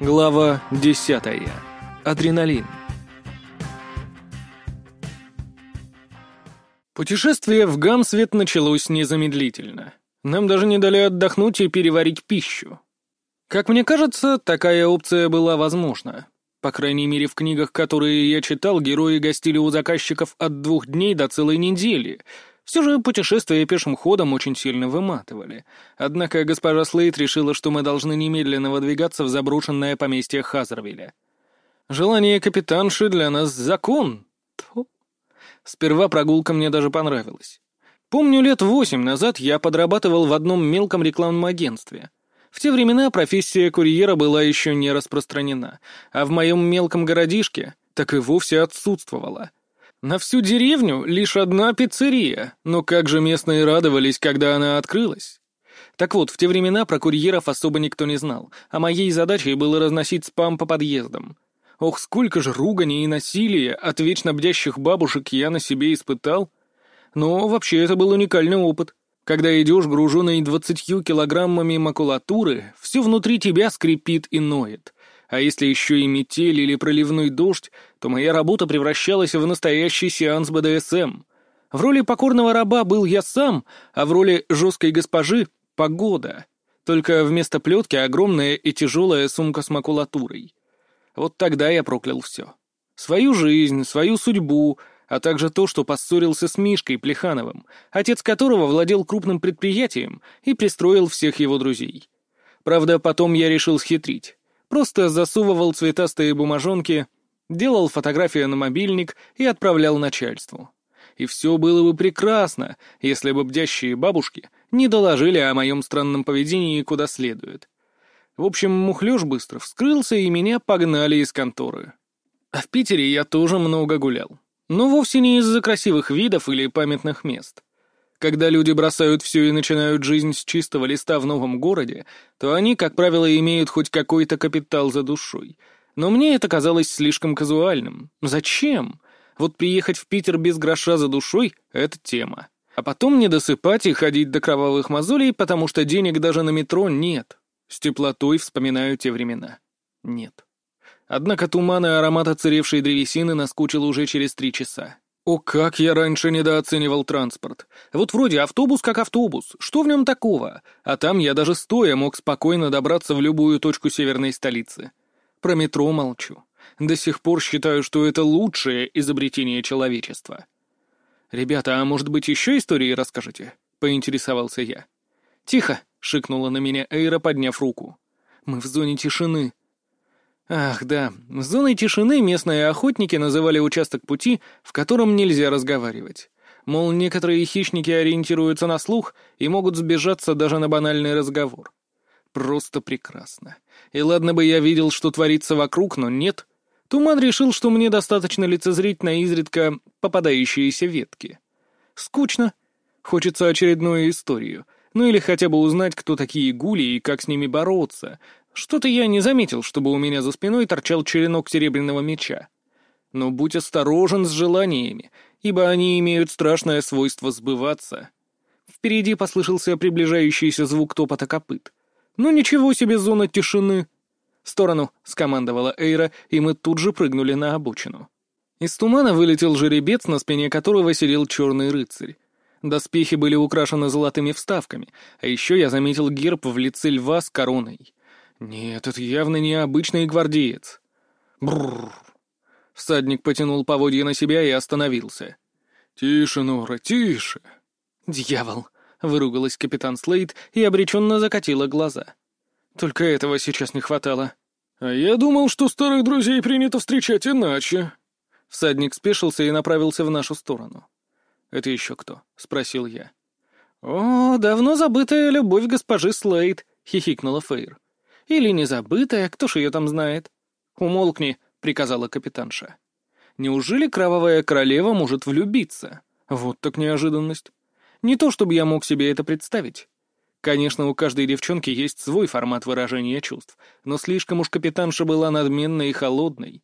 Глава 10. Адреналин. Путешествие в Гамсвет началось незамедлительно. Нам даже не дали отдохнуть и переварить пищу. Как мне кажется, такая опция была возможна. По крайней мере, в книгах, которые я читал, герои гостили у заказчиков от двух дней до целой недели — все же путешествия пешим ходом очень сильно выматывали. Однако госпожа Слейт решила, что мы должны немедленно выдвигаться в заброшенное поместье Хазервилля. Желание капитанши для нас закон. Тьфу. Сперва прогулка мне даже понравилась. Помню, лет восемь назад я подрабатывал в одном мелком рекламном агентстве. В те времена профессия курьера была еще не распространена, а в моем мелком городишке так и вовсе отсутствовала — на всю деревню лишь одна пиццерия, но как же местные радовались, когда она открылась. Так вот, в те времена про курьеров особо никто не знал, а моей задачей было разносить спам по подъездам. Ох, сколько же ругани и насилия от вечно бдящих бабушек я на себе испытал. Но вообще это был уникальный опыт. Когда идешь груженный двадцатью килограммами макулатуры, все внутри тебя скрипит и ноет — а если еще и метель или проливной дождь, то моя работа превращалась в настоящий сеанс БДСМ. В роли покорного раба был я сам, а в роли жесткой госпожи — погода. Только вместо плетки огромная и тяжелая сумка с макулатурой. Вот тогда я проклял все. Свою жизнь, свою судьбу, а также то, что поссорился с Мишкой Плехановым, отец которого владел крупным предприятием и пристроил всех его друзей. Правда, потом я решил схитрить. Просто засовывал цветастые бумажонки, делал фотографию на мобильник и отправлял начальству. И все было бы прекрасно, если бы бдящие бабушки не доложили о моем странном поведении куда следует. В общем, мухлёж быстро вскрылся, и меня погнали из конторы. А в Питере я тоже много гулял. Но вовсе не из-за красивых видов или памятных мест. Когда люди бросают все и начинают жизнь с чистого листа в новом городе, то они, как правило, имеют хоть какой-то капитал за душой. Но мне это казалось слишком казуальным. Зачем? Вот приехать в Питер без гроша за душой — это тема. А потом не досыпать и ходить до кровавых мозолей, потому что денег даже на метро нет. С теплотой вспоминаю те времена. Нет. Однако туман и аромат оцаревшей древесины наскучил уже через три часа. О, как я раньше недооценивал транспорт. Вот вроде автобус как автобус, что в нем такого? А там я даже стоя мог спокойно добраться в любую точку северной столицы. Про метро молчу. До сих пор считаю, что это лучшее изобретение человечества. «Ребята, а может быть еще истории расскажете?» — поинтересовался я. «Тихо!» — шикнула на меня Эйра, подняв руку. «Мы в зоне тишины. Ах, да, зоной тишины местные охотники называли участок пути, в котором нельзя разговаривать. Мол, некоторые хищники ориентируются на слух и могут сбежаться даже на банальный разговор. Просто прекрасно. И ладно бы я видел, что творится вокруг, но нет. Туман решил, что мне достаточно лицезреть на изредка попадающиеся ветки. Скучно. Хочется очередную историю. Ну или хотя бы узнать, кто такие гули и как с ними бороться, что-то я не заметил, чтобы у меня за спиной торчал черенок серебряного меча. Но будь осторожен с желаниями, ибо они имеют страшное свойство сбываться. Впереди послышался приближающийся звук топота копыт. «Ну ничего себе зона тишины!» «В сторону!» — скомандовала Эйра, и мы тут же прыгнули на обочину. Из тумана вылетел жеребец, на спине которого сидел черный рыцарь. Доспехи были украшены золотыми вставками, а еще я заметил герб в лице льва с короной. Нет, это явно не обычный гвардеец. Бррр. Всадник потянул поводья на себя и остановился. «Тише, Нора, тише!» «Дьявол!» — выругалась капитан Слейд и обреченно закатила глаза. «Только этого сейчас не хватало». «А я думал, что старых друзей принято встречать иначе». Всадник спешился и направился в нашу сторону. «Это еще кто?» — спросил я. «О, давно забытая любовь госпожи Слейд», — хихикнула Фейр. Или незабытая, кто ж ее там знает? «Умолкни», — приказала капитанша. «Неужели кровавая королева может влюбиться? Вот так неожиданность. Не то чтобы я мог себе это представить. Конечно, у каждой девчонки есть свой формат выражения чувств, но слишком уж капитанша была надменной и холодной.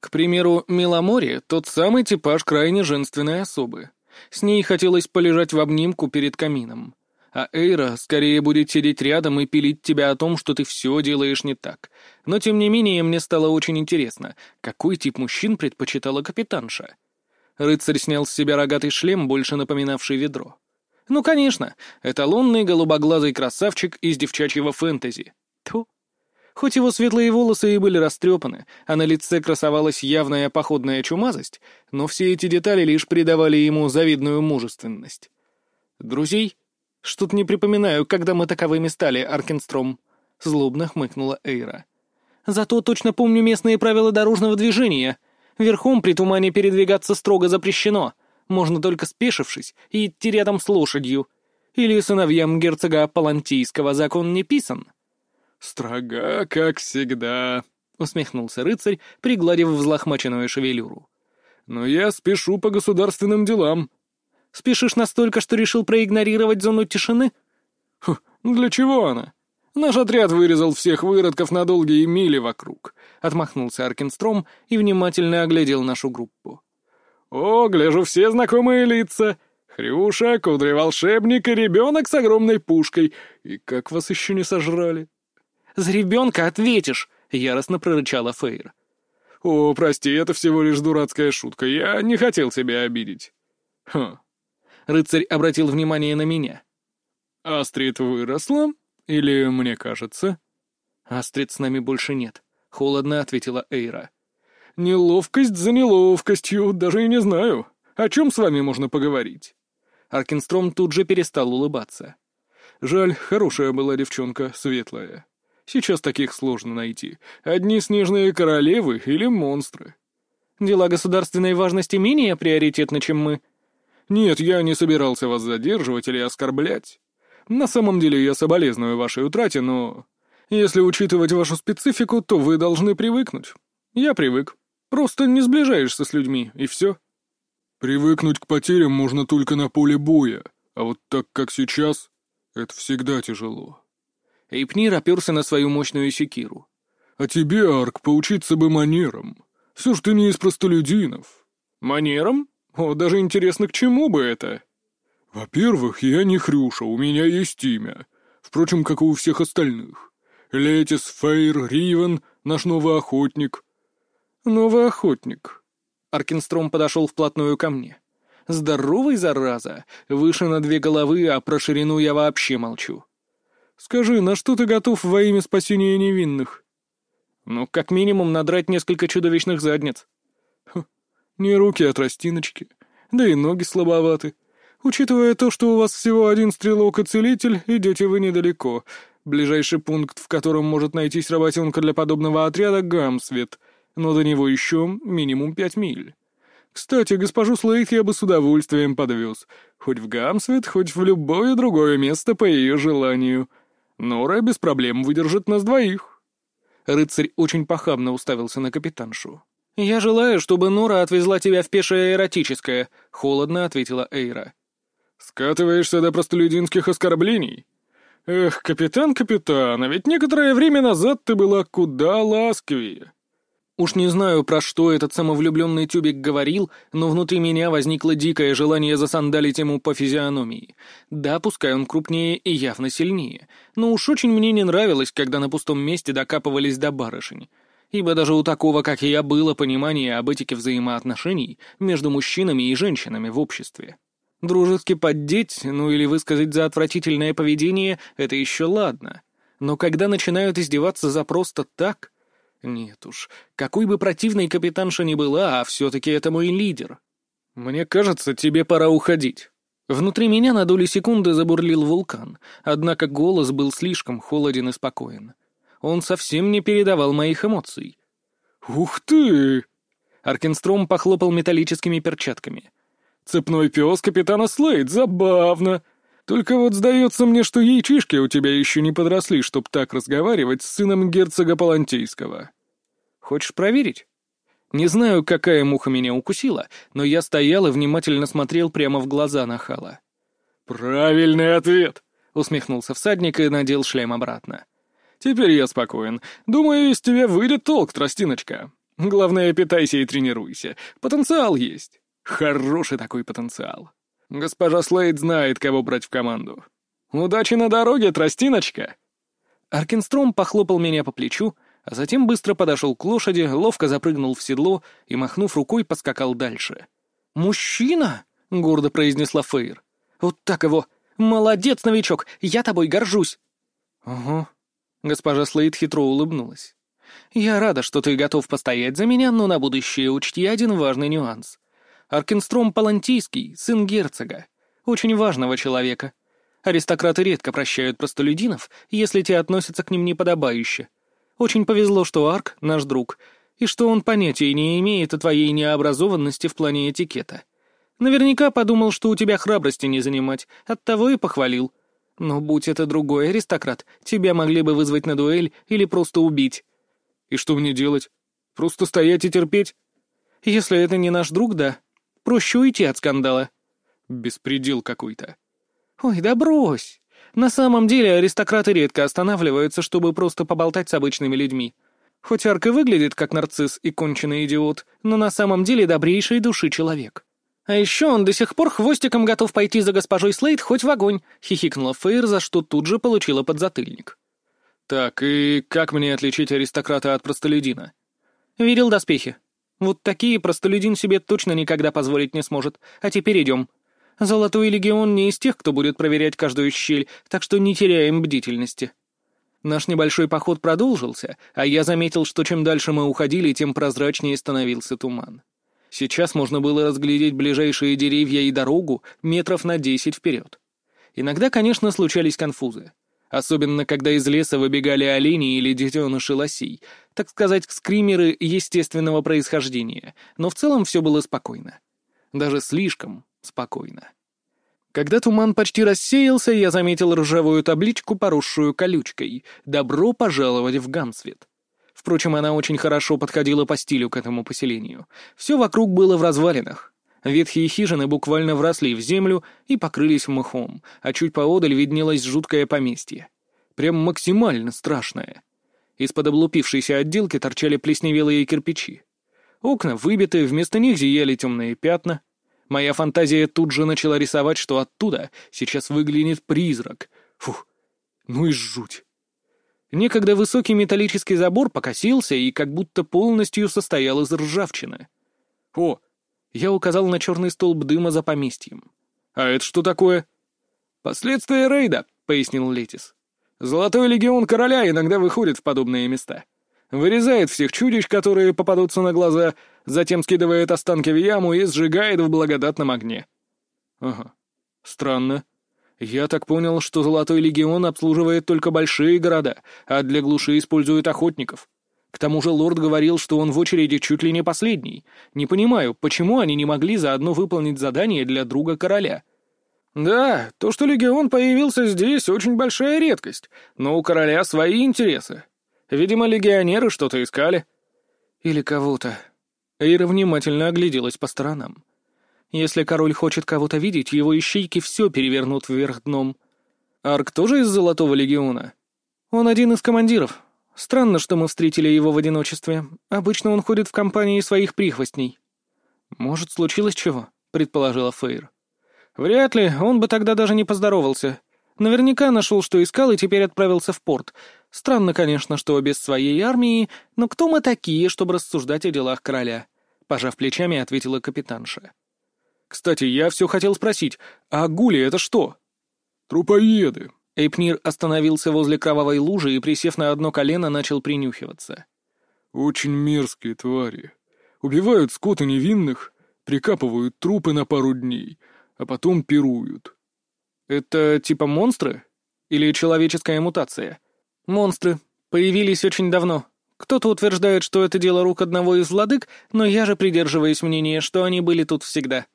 К примеру, Миломоре — тот самый типаж крайне женственной особы. С ней хотелось полежать в обнимку перед камином. А Эйра скорее будет сидеть рядом и пилить тебя о том, что ты все делаешь не так. Но тем не менее мне стало очень интересно, какой тип мужчин предпочитала капитанша. Рыцарь снял с себя рогатый шлем, больше напоминавший ведро. Ну, конечно, эталонный голубоглазый красавчик из девчачьего фэнтези. Тьфу. Хоть его светлые волосы и были растрепаны, а на лице красовалась явная походная чумазость, но все эти детали лишь придавали ему завидную мужественность. «Друзей? Что-то не припоминаю, когда мы таковыми стали, Аркенстром», — злобно хмыкнула Эйра. «Зато точно помню местные правила дорожного движения. Верхом при тумане передвигаться строго запрещено, можно только спешившись и идти рядом с лошадью. Или сыновьям герцога Палантийского закон не писан». «Строга, как всегда», — усмехнулся рыцарь, пригладив взлохмаченную шевелюру. «Но я спешу по государственным делам». «Спешишь настолько, что решил проигнорировать зону тишины?» Хм, «Для чего она? Наш отряд вырезал всех выродков на долгие мили вокруг», — отмахнулся Аркенстром и внимательно оглядел нашу группу. «О, гляжу, все знакомые лица. Хрюша, кудрый волшебник и ребенок с огромной пушкой. И как вас еще не сожрали?» «За ребенка ответишь!» — яростно прорычала Фейр. «О, прости, это всего лишь дурацкая шутка. Я не хотел тебя обидеть». «Хм». Рыцарь обратил внимание на меня. «Астрид выросла? Или мне кажется?» «Астрид с нами больше нет», — холодно ответила Эйра. «Неловкость за неловкостью, даже и не знаю. О чем с вами можно поговорить?» Аркинстром тут же перестал улыбаться. «Жаль, хорошая была девчонка, светлая. Сейчас таких сложно найти. Одни снежные королевы или монстры. Дела государственной важности менее приоритетны, чем мы. Нет, я не собирался вас задерживать или оскорблять. На самом деле я соболезную вашей утрате, но... Если учитывать вашу специфику, то вы должны привыкнуть. Я привык. Просто не сближаешься с людьми, и все. Привыкнуть к потерям можно только на поле боя, а вот так, как сейчас, это всегда тяжело. Эйпнир оперся на свою мощную секиру. «А тебе, Арк, поучиться бы манерам. Все ж ты не из простолюдинов». «Манерам? О, даже интересно, к чему бы это?» «Во-первых, я не Хрюша, у меня есть имя. Впрочем, как и у всех остальных. Летис Фейр Ривен, наш новый охотник». «Новый охотник». Аркинстром подошел вплотную ко мне. «Здоровый, зараза! Выше на две головы, а про ширину я вообще молчу. Скажи, на что ты готов во имя спасения невинных?» «Ну, как минимум, надрать несколько чудовищных задниц». Хм, «Не руки от растиночки, да и ноги слабоваты. Учитывая то, что у вас всего один стрелок и целитель, идете вы недалеко. Ближайший пункт, в котором может найтись работенка для подобного отряда — Гамсвет, но до него еще минимум пять миль. Кстати, госпожу Слейт я бы с удовольствием подвез, хоть в Гамсвет, хоть в любое другое место по ее желанию». Нора без проблем выдержит нас двоих». Рыцарь очень похабно уставился на капитаншу. «Я желаю, чтобы Нора отвезла тебя в пешее эротическое», — холодно ответила Эйра. «Скатываешься до простолюдинских оскорблений? Эх, капитан, капитан, а ведь некоторое время назад ты была куда ласковее». Уж не знаю, про что этот самовлюбленный тюбик говорил, но внутри меня возникло дикое желание засандалить ему по физиономии. Да, пускай он крупнее и явно сильнее, но уж очень мне не нравилось, когда на пустом месте докапывались до барышень. Ибо даже у такого, как я, было понимание об этике взаимоотношений между мужчинами и женщинами в обществе. Дружески поддеть, ну или высказать за отвратительное поведение, это еще ладно. Но когда начинают издеваться за просто так нет уж, какой бы противной капитанша ни была, а все-таки это мой лидер. Мне кажется, тебе пора уходить. Внутри меня на долю секунды забурлил вулкан, однако голос был слишком холоден и спокоен. Он совсем не передавал моих эмоций. «Ух ты!» Аркенстром похлопал металлическими перчатками. «Цепной пес капитана Слейд, забавно! Только вот сдается мне, что яичишки у тебя еще не подросли, чтоб так разговаривать с сыном герцога Палантейского. Хочешь проверить? Не знаю, какая муха меня укусила, но я стоял и внимательно смотрел прямо в глаза нахала. «Правильный ответ!» — усмехнулся всадник и надел шлем обратно. «Теперь я спокоен. Думаю, из тебя выйдет толк, тростиночка. Главное, питайся и тренируйся. Потенциал есть. Хороший такой потенциал». Госпожа Слейд знает, кого брать в команду. «Удачи на дороге, тростиночка!» Аркенстром похлопал меня по плечу, а затем быстро подошел к лошади, ловко запрыгнул в седло и, махнув рукой, поскакал дальше. «Мужчина!» — гордо произнесла Фейр. «Вот так его! Молодец, новичок! Я тобой горжусь!» «Угу». Госпожа Слейд хитро улыбнулась. «Я рада, что ты готов постоять за меня, но на будущее учти один важный нюанс. Аркенстром Палантийский, сын герцога. Очень важного человека. Аристократы редко прощают простолюдинов, если те относятся к ним неподобающе. Очень повезло, что Арк — наш друг, и что он понятия не имеет о твоей необразованности в плане этикета. Наверняка подумал, что у тебя храбрости не занимать, оттого и похвалил. Но будь это другой аристократ, тебя могли бы вызвать на дуэль или просто убить. И что мне делать? Просто стоять и терпеть? Если это не наш друг, да. Проще уйти от скандала. Беспредел какой-то. Ой, да брось. На самом деле аристократы редко останавливаются, чтобы просто поболтать с обычными людьми. Хоть Арк и выглядит как нарцисс и конченый идиот, но на самом деле добрейшей души человек. А еще он до сих пор хвостиком готов пойти за госпожой Слейд хоть в огонь, хихикнула Фейр, за что тут же получила подзатыльник. Так, и как мне отличить аристократа от простолюдина? Видел доспехи. Вот такие простолюдин себе точно никогда позволить не сможет. А теперь идем. Золотой легион не из тех, кто будет проверять каждую щель, так что не теряем бдительности. Наш небольшой поход продолжился, а я заметил, что чем дальше мы уходили, тем прозрачнее становился туман. Сейчас можно было разглядеть ближайшие деревья и дорогу метров на десять вперед. Иногда, конечно, случались конфузы. Особенно, когда из леса выбегали олени или детеныши лосей, так сказать, скримеры естественного происхождения, но в целом все было спокойно. Даже слишком спокойно. Когда туман почти рассеялся, я заметил ржавую табличку, поросшую колючкой «Добро пожаловать в Гамсвет». Впрочем, она очень хорошо подходила по стилю к этому поселению. Все вокруг было в развалинах. Ветхие хижины буквально вросли в землю и покрылись мхом, а чуть поодаль виднелось жуткое поместье. Прям максимально страшное. Из-под облупившейся отделки торчали плесневелые кирпичи. Окна выбиты, вместо них зияли темные пятна. Моя фантазия тут же начала рисовать, что оттуда сейчас выглянет призрак. Фух, ну и жуть. Некогда высокий металлический забор покосился и как будто полностью состоял из ржавчины. О, я указал на черный столб дыма за поместьем. «А это что такое?» «Последствия рейда», — пояснил Летис. «Золотой легион короля иногда выходит в подобные места. Вырезает всех чудищ, которые попадутся на глаза, затем скидывает останки в яму и сжигает в благодатном огне». «Ага. Странно. Я так понял, что Золотой Легион обслуживает только большие города, а для глуши использует охотников. К тому же лорд говорил, что он в очереди чуть ли не последний. Не понимаю, почему они не могли заодно выполнить задание для друга короля. Да, то, что Легион появился здесь, очень большая редкость, но у короля свои интересы. Видимо, легионеры что-то искали. Или кого-то. Эйра внимательно огляделась по сторонам. Если король хочет кого-то видеть, его ищейки все перевернут вверх дном. Арк тоже из Золотого Легиона? Он один из командиров. Странно, что мы встретили его в одиночестве. Обычно он ходит в компании своих прихвостней. Может, случилось чего? предположила Фейр. Вряд ли, он бы тогда даже не поздоровался. Наверняка нашел, что искал, и теперь отправился в порт. Странно, конечно, что без своей армии, но кто мы такие, чтобы рассуждать о делах короля? Пожав плечами, ответила капитанша. «Кстати, я все хотел спросить, а гули это что?» «Трупоеды». Эйпнир остановился возле кровавой лужи и, присев на одно колено, начал принюхиваться. «Очень мерзкие твари. Убивают скот и невинных, прикапывают трупы на пару дней, а потом пируют». «Это типа монстры? Или человеческая мутация?» «Монстры. Появились очень давно. Кто-то утверждает, что это дело рук одного из владык, но я же придерживаюсь мнения, что они были тут всегда».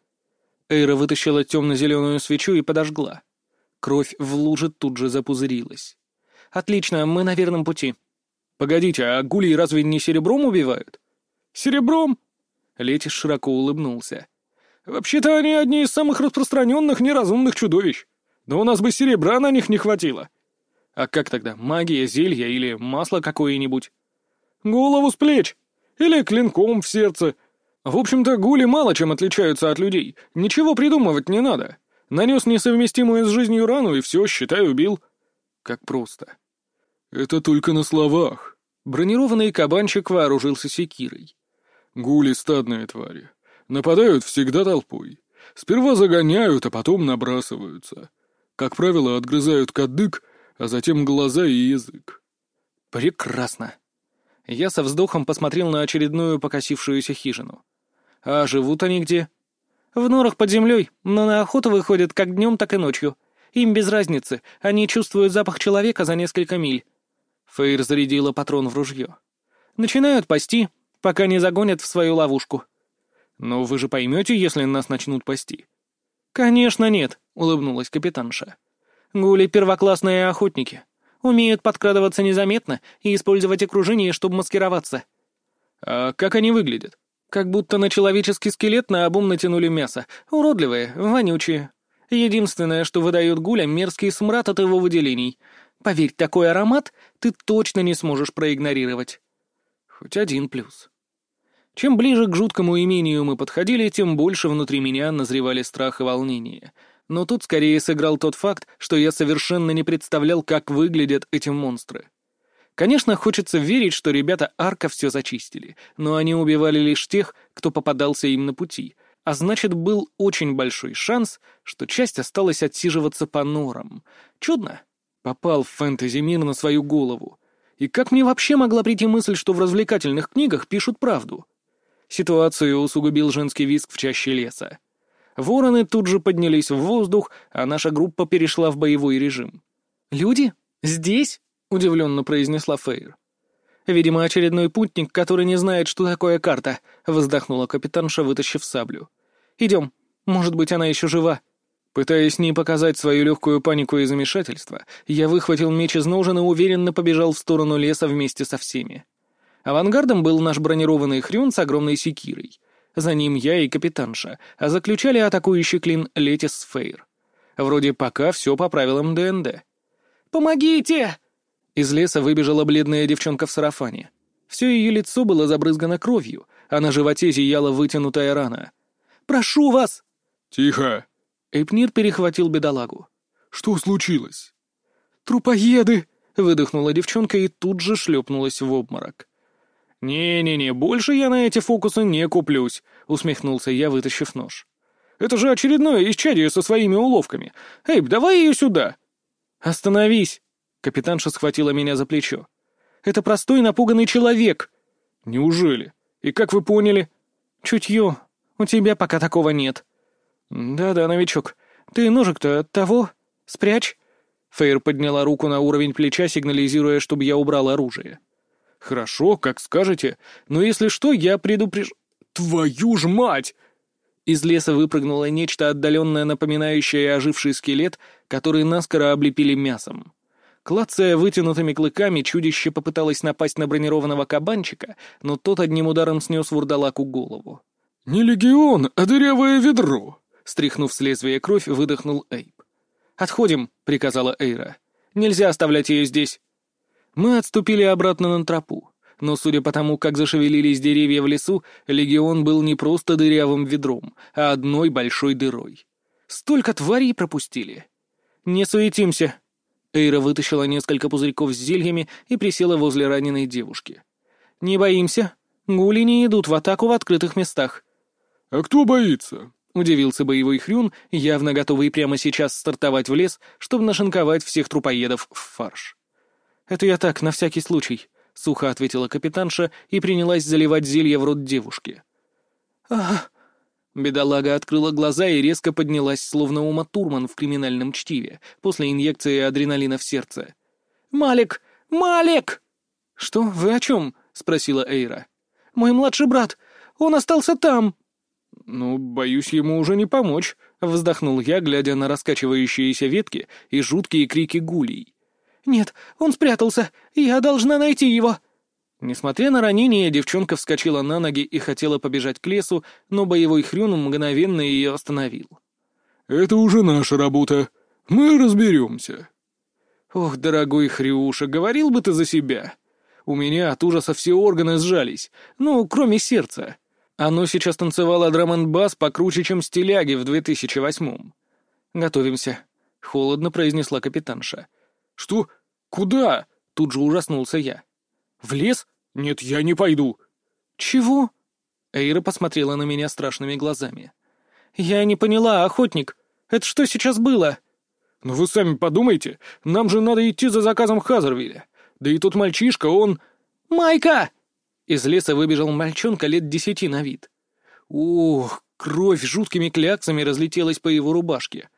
Эйра вытащила темно-зеленую свечу и подожгла. Кровь в луже тут же запузырилась. «Отлично, мы на верном пути». «Погодите, а гулей разве не серебром убивают?» «Серебром?» Летиш широко улыбнулся. «Вообще-то они одни из самых распространенных неразумных чудовищ. Но у нас бы серебра на них не хватило». «А как тогда, магия, зелья или масло какое-нибудь?» «Голову с плеч! Или клинком в сердце, в общем-то, гули мало чем отличаются от людей. Ничего придумывать не надо. Нанес несовместимую с жизнью рану и все, считай, убил. Как просто. Это только на словах. Бронированный кабанчик вооружился секирой. Гули — стадные твари. Нападают всегда толпой. Сперва загоняют, а потом набрасываются. Как правило, отгрызают кадык, а затем глаза и язык. Прекрасно. Я со вздохом посмотрел на очередную покосившуюся хижину. А живут они где? В норах под землей, но на охоту выходят как днем, так и ночью. Им без разницы, они чувствуют запах человека за несколько миль. Фейр зарядила патрон в ружье. Начинают пасти, пока не загонят в свою ловушку. Но вы же поймете, если нас начнут пасти. Конечно, нет, улыбнулась капитанша. Гули — первоклассные охотники. Умеют подкрадываться незаметно и использовать окружение, чтобы маскироваться. А как они выглядят? Как будто на человеческий скелет на обум натянули мясо. Уродливые, вонючие. Единственное, что выдает гуля, мерзкий смрад от его выделений. Поверь, такой аромат ты точно не сможешь проигнорировать. Хоть один плюс. Чем ближе к жуткому имению мы подходили, тем больше внутри меня назревали страх и волнение. Но тут скорее сыграл тот факт, что я совершенно не представлял, как выглядят эти монстры. Конечно, хочется верить, что ребята Арка все зачистили, но они убивали лишь тех, кто попадался им на пути, а значит, был очень большой шанс, что часть осталась отсиживаться по норам. Чудно. Попал в фэнтези-мир на свою голову. И как мне вообще могла прийти мысль, что в развлекательных книгах пишут правду? Ситуацию усугубил женский визг в чаще леса. Вороны тут же поднялись в воздух, а наша группа перешла в боевой режим. «Люди? Здесь?» — удивленно произнесла Фейр. «Видимо, очередной путник, который не знает, что такое карта», — вздохнула капитанша, вытащив саблю. «Идем. Может быть, она еще жива». Пытаясь не показать свою легкую панику и замешательство, я выхватил меч из ножен и уверенно побежал в сторону леса вместе со всеми. Авангардом был наш бронированный хрюн с огромной секирой. За ним я и капитанша, а заключали атакующий клин Летис Фейр. Вроде пока все по правилам ДНД. «Помогите!» Из леса выбежала бледная девчонка в сарафане. Все ее лицо было забрызгано кровью, а на животе зияла вытянутая рана. «Прошу вас!» «Тихо!» Эпнир перехватил бедолагу. «Что случилось?» «Трупоеды!» — выдохнула девчонка и тут же шлепнулась в обморок. «Не-не-не, больше я на эти фокусы не куплюсь», — усмехнулся я, вытащив нож. «Это же очередное исчадие со своими уловками. Эйб, давай ее сюда!» «Остановись!» Капитанша схватила меня за плечо. «Это простой напуганный человек!» «Неужели? И как вы поняли?» «Чутье. У тебя пока такого нет». «Да-да, новичок. Ты ножик-то от того? Спрячь». Фейр подняла руку на уровень плеча, сигнализируя, чтобы я убрал оружие. «Хорошо, как скажете. Но если что, я предупреж...» «Твою ж мать!» Из леса выпрыгнуло нечто отдаленное, напоминающее оживший скелет, который наскоро облепили мясом. Клацая вытянутыми клыками, чудище попыталось напасть на бронированного кабанчика, но тот одним ударом снес вурдалаку голову. «Не легион, а дырявое ведро!» Стряхнув с лезвия кровь, выдохнул Эйп. «Отходим», — приказала Эйра. «Нельзя оставлять ее здесь». Мы отступили обратно на тропу, но, судя по тому, как зашевелились деревья в лесу, легион был не просто дырявым ведром, а одной большой дырой. Столько тварей пропустили. «Не суетимся», Эйра вытащила несколько пузырьков с зельями и присела возле раненой девушки. «Не боимся. Гули не идут в атаку в открытых местах». «А кто боится?» — удивился боевой хрюн, явно готовый прямо сейчас стартовать в лес, чтобы нашинковать всех трупоедов в фарш. «Это я так, на всякий случай», — сухо ответила капитанша и принялась заливать зелье в рот девушки. «Ах, Бедолага открыла глаза и резко поднялась, словно Ума Турман в криминальном чтиве, после инъекции адреналина в сердце. «Малик! Малик!» «Что? Вы о чем?» — спросила Эйра. «Мой младший брат! Он остался там!» «Ну, боюсь, ему уже не помочь», — вздохнул я, глядя на раскачивающиеся ветки и жуткие крики гулей. «Нет, он спрятался! Я должна найти его!» Несмотря на ранение, девчонка вскочила на ноги и хотела побежать к лесу, но боевой хрюн мгновенно ее остановил. «Это уже наша работа. Мы разберемся». «Ох, дорогой Хрюша, говорил бы ты за себя. У меня от ужаса все органы сжались, ну, кроме сердца. Оно сейчас танцевало драм бас покруче, чем стиляги в 2008-м. «Готовимся», — холодно произнесла капитанша. «Что? Куда?» — тут же ужаснулся я. «В лес? Нет, я не пойду». «Чего?» Эйра посмотрела на меня страшными глазами. «Я не поняла, охотник. Это что сейчас было?» «Ну вы сами подумайте. Нам же надо идти за заказом Хазервилля. Да и тот мальчишка, он...» «Майка!» Из леса выбежал мальчонка лет десяти на вид. Ух, кровь жуткими кляксами разлетелась по его рубашке.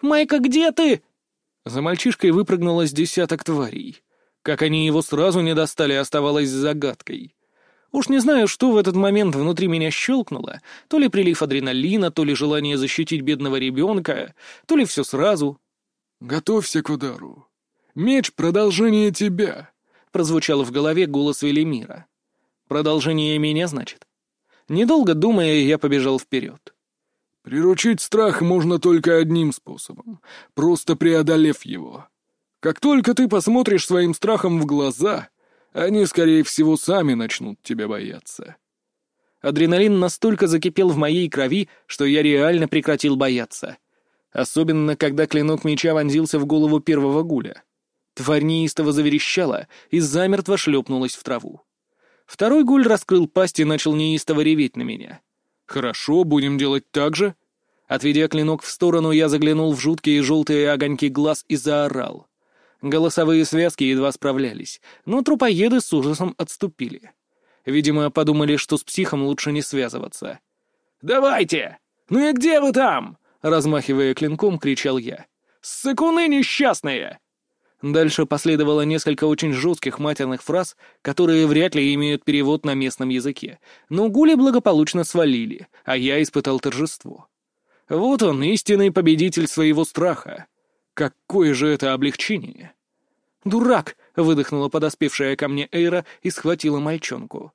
«Майка, где ты?» За мальчишкой выпрыгнуло с десяток тварей. Как они его сразу не достали, оставалось загадкой. Уж не знаю, что в этот момент внутри меня щелкнуло, то ли прилив адреналина, то ли желание защитить бедного ребенка, то ли все сразу. «Готовься к удару. Меч — продолжение тебя», — прозвучал в голове голос Велимира. «Продолжение меня, значит?» Недолго думая, я побежал вперед. «Приручить страх можно только одним способом, просто преодолев его. Как только ты посмотришь своим страхом в глаза, они, скорее всего, сами начнут тебя бояться». Адреналин настолько закипел в моей крови, что я реально прекратил бояться. Особенно, когда клинок меча вонзился в голову первого гуля. Тварь неистово заверещала и замертво шлепнулась в траву. Второй гуль раскрыл пасть и начал неистово реветь на меня. «Хорошо, будем делать так же». Отведя клинок в сторону, я заглянул в жуткие желтые огоньки глаз и заорал. Голосовые связки едва справлялись, но трупоеды с ужасом отступили. Видимо, подумали, что с психом лучше не связываться. «Давайте! Ну и где вы там?» — размахивая клинком, кричал я. «Ссыкуны несчастные!» Дальше последовало несколько очень жестких матерных фраз, которые вряд ли имеют перевод на местном языке. Но гули благополучно свалили, а я испытал торжество. Вот он, истинный победитель своего страха. Какое же это облегчение! «Дурак!» — выдохнула подоспевшая ко мне Эйра и схватила мальчонку.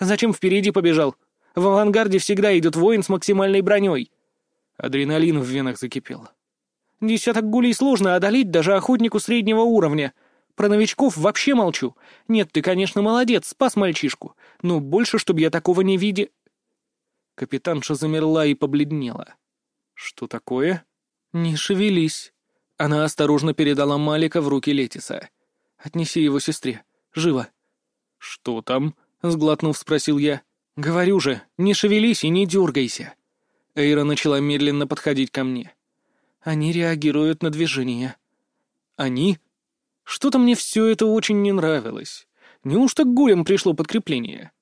«Зачем впереди побежал? В авангарде всегда идет воин с максимальной броней!» Адреналин в венах закипел. «Десяток гулей сложно одолеть даже охотнику среднего уровня. Про новичков вообще молчу. Нет, ты, конечно, молодец, спас мальчишку, но больше, чтобы я такого не виде...» Капитанша замерла и побледнела. «Что такое?» «Не шевелись», она осторожно передала Малика в руки Летиса. «Отнеси его сестре. Живо». «Что там?» — сглотнув, спросил я. «Говорю же, не шевелись и не дергайся». Эйра начала медленно подходить ко мне. «Они реагируют на движение». «Они?» Что-то мне все это очень не нравилось. Неужто к гулям пришло подкрепление?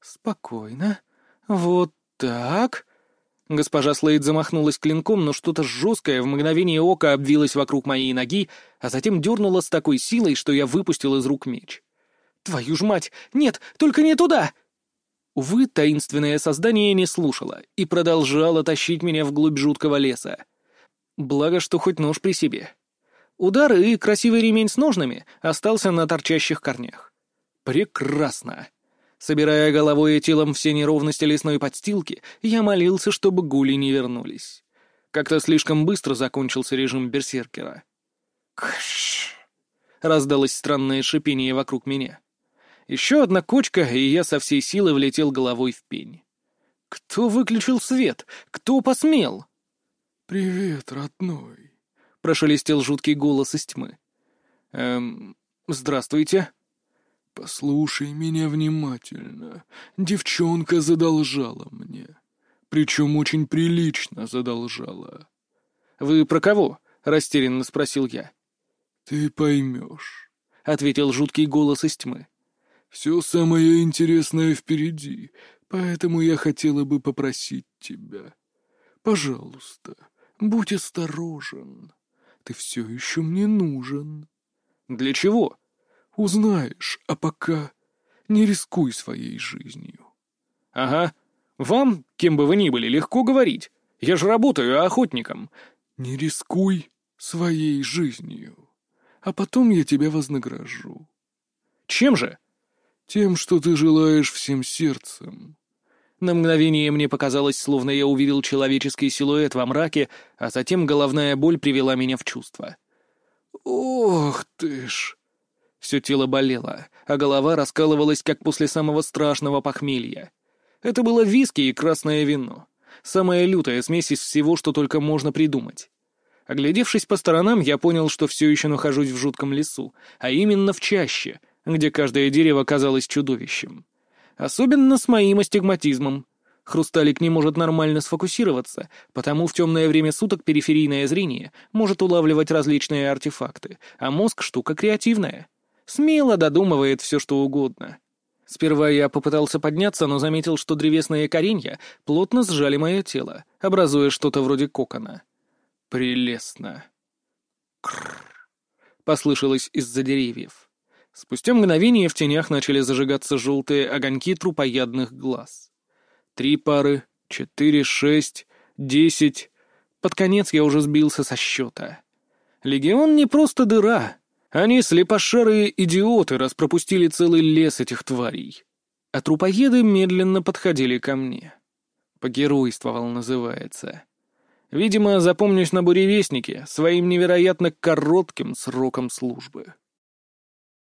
«Спокойно. Вот так...» Госпожа Слейд замахнулась клинком, но что-то жесткое в мгновение ока обвилось вокруг моей ноги, а затем дернуло с такой силой, что я выпустил из рук меч. «Твою ж мать! Нет, только не туда!» Увы, таинственное создание не слушало и продолжало тащить меня вглубь жуткого леса. Благо, что хоть нож при себе. Удар и красивый ремень с ножнами остался на торчащих корнях. Прекрасно! Собирая головой и телом все неровности лесной подстилки, я молился, чтобы гули не вернулись. Как-то слишком быстро закончился режим берсеркера. «Кш!» — раздалось странное шипение вокруг меня. Еще одна кочка, и я со всей силы влетел головой в пень. «Кто выключил свет? Кто посмел?» «Привет, родной», — прошелестел жуткий голос из тьмы. «Эм, здравствуйте». «Послушай меня внимательно. Девчонка задолжала мне. Причем очень прилично задолжала». «Вы про кого?» — растерянно спросил я. «Ты поймешь», — ответил жуткий голос из тьмы. «Все самое интересное впереди, поэтому я хотела бы попросить тебя. Пожалуйста, будь осторожен. Ты все еще мне нужен». «Для чего?» Узнаешь, а пока не рискуй своей жизнью. Ага. Вам, кем бы вы ни были, легко говорить. Я же работаю охотником. Не рискуй своей жизнью. А потом я тебя вознагражу. Чем же? Тем, что ты желаешь всем сердцем. На мгновение мне показалось, словно я увидел человеческий силуэт во мраке, а затем головная боль привела меня в чувство. «Ох ты ж!» Все тело болело, а голова раскалывалась, как после самого страшного похмелья. Это было виски и красное вино. Самая лютая смесь из всего, что только можно придумать. Оглядевшись по сторонам, я понял, что все еще нахожусь в жутком лесу, а именно в чаще, где каждое дерево казалось чудовищем. Особенно с моим астигматизмом. Хрусталик не может нормально сфокусироваться, потому в темное время суток периферийное зрение может улавливать различные артефакты, а мозг — штука креативная. Смело додумывает все, что угодно. Сперва я попытался подняться, но заметил, что древесные коренья плотно сжали мое тело, образуя что-то вроде кокона. Прелестно. Крррр. Послышалось из-за деревьев. Спустя мгновение в тенях начали зажигаться желтые огоньки трупоядных глаз. Три пары, четыре, шесть, десять. Под конец я уже сбился со счета. Легион не просто дыра. Они слепошарые идиоты, раз пропустили целый лес этих тварей. А трупоеды медленно подходили ко мне. Погеройствовал, называется. Видимо, запомнюсь на буревестнике своим невероятно коротким сроком службы.